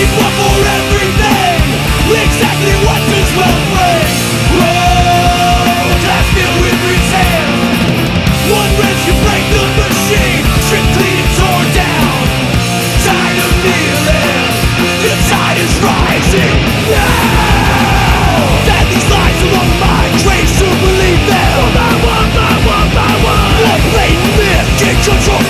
grateful for everything. Exactly what Oh, I pretend One wrench can break the machine. Torn down. Tired of kneeling The tide is rising. Now That these lies along my believe them. One by one, by one, by one control.